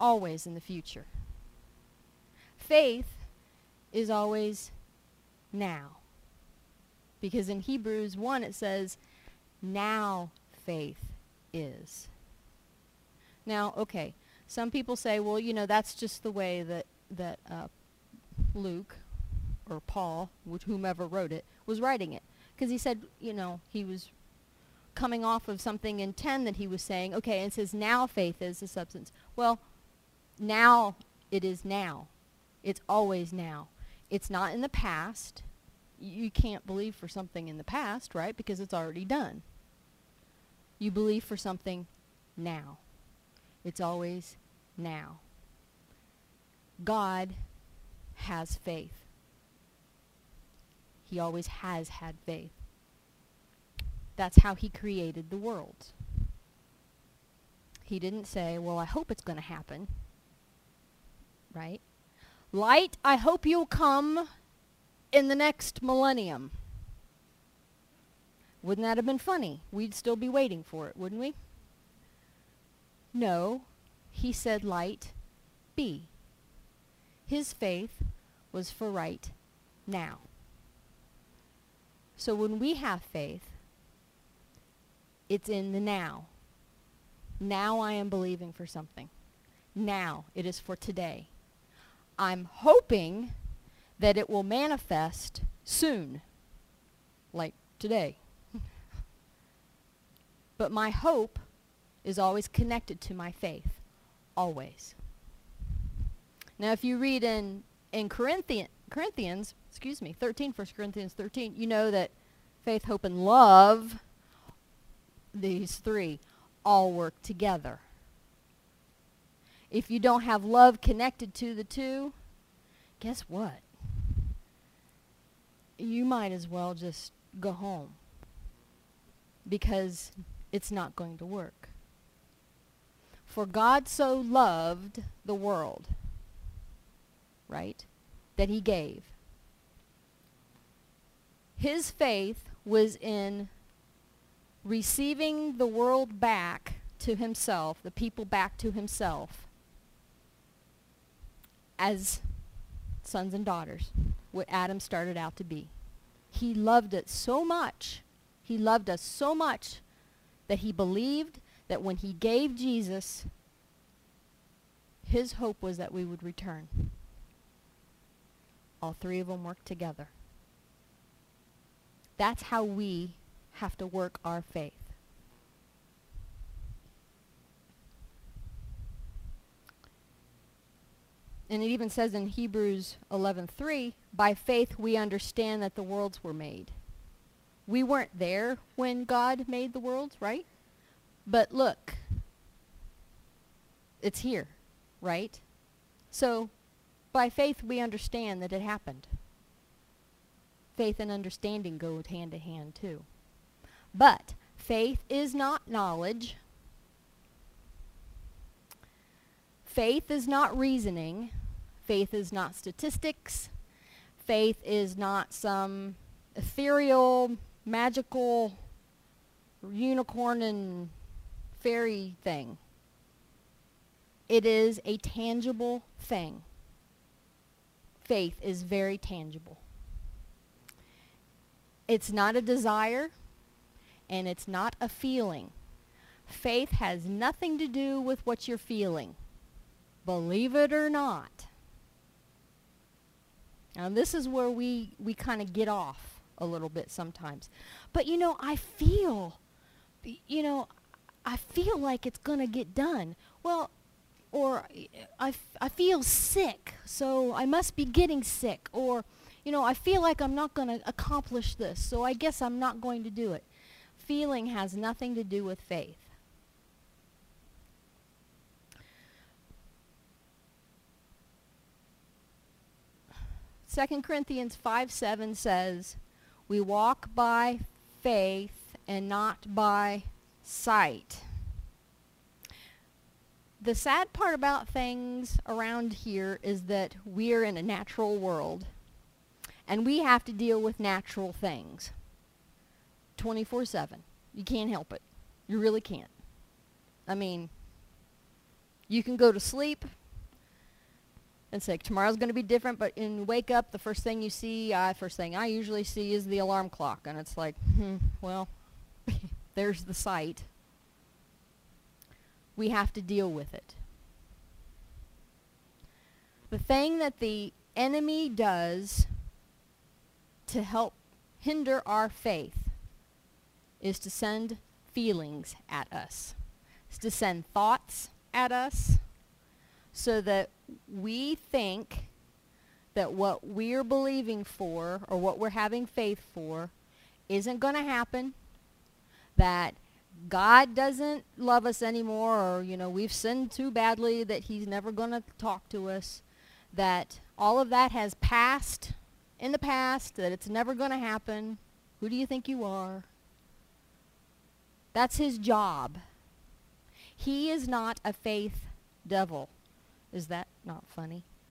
always in the future. Faith is always now. Because in Hebrews 1 it says, now faith is. Now, okay, some people say, well, you know, that's just the way that, that uh, Luke or Paul, whomever wrote it, was writing it. Because he said, you know, he was coming off of something in 10 that he was saying, okay, and it says now faith is the substance. Well, now it is now. It's always now. It's not in the past. You can't believe for something in the past, right? Because it's already done. You believe for something now. It's always now. God has faith. He always has had faith. That's how he created the world. He didn't say, well, I hope it's going to happen. Right? Light, I hope you'll come in the next millennium. Wouldn't that have been funny? We'd still be waiting for it, wouldn't we? No, he said light be. His faith was for right now. So when we have faith, it's in the now. Now I am believing for something. Now it is for today. I'm hoping that it will manifest soon, like today. but my hope is always connected to my faith, always. Now, if you read in, in Corinthian, Corinthians, excuse me, 13, 1 Corinthians 13, you know that faith, hope, and love, these three, all work together. If you don't have love connected to the two, guess what? You might as well just go home because it's not going to work. For God so loved the world, right, that he gave. His faith was in receiving the world back to himself, the people back to himself, as sons and daughters, what Adam started out to be. He loved it so much, he loved us so much that he believed that when he gave Jesus, his hope was that we would return. All three of them worked together. That's how we have to work our faith. And it even says in Hebrews 11:3, by faith we understand that the worlds were made. We weren't there when God made the worlds, right? But look, it's here, right? So by faith we understand that it happened. Faith and understanding go hand to hand too. But faith is not knowledge. Faith is not reasoning. Faith is not statistics. Faith is not some ethereal, magical, unicorn and fairy thing. It is a tangible thing. Faith is very tangible. It's not a desire, and it's not a feeling. Faith has nothing to do with what you're feeling. Believe it or not. Now this is where we, we kind of get off a little bit sometimes. But you know, I feel, you know, I feel like it's going to get done. Well, or I, I feel sick, so I must be getting sick. Or, you know, I feel like I'm not going to accomplish this, so I guess I'm not going to do it. Feeling has nothing to do with faith. 2 Corinthians 5 7 says, We walk by faith and not by sight. The sad part about things around here is that we're in a natural world and we have to deal with natural things 24 7. You can't help it. You really can't. I mean, You can go to sleep and say tomorrow's going to be different, but in wake up, the first thing you see, i first thing I usually see is the alarm clock, and it's like, hmm, well, there's the sight. We have to deal with it. The thing that the enemy does to help hinder our faith is to send feelings at us. It's to send thoughts at us so that we think that what we're believing for or what we're having faith for isn't going to happen, that God doesn't love us anymore or, you know, we've sinned too badly that he's never going to talk to us, that all of that has passed in the past, that it's never going to happen. Who do you think you are? That's his job. He is not a faith devil. Is that not funny?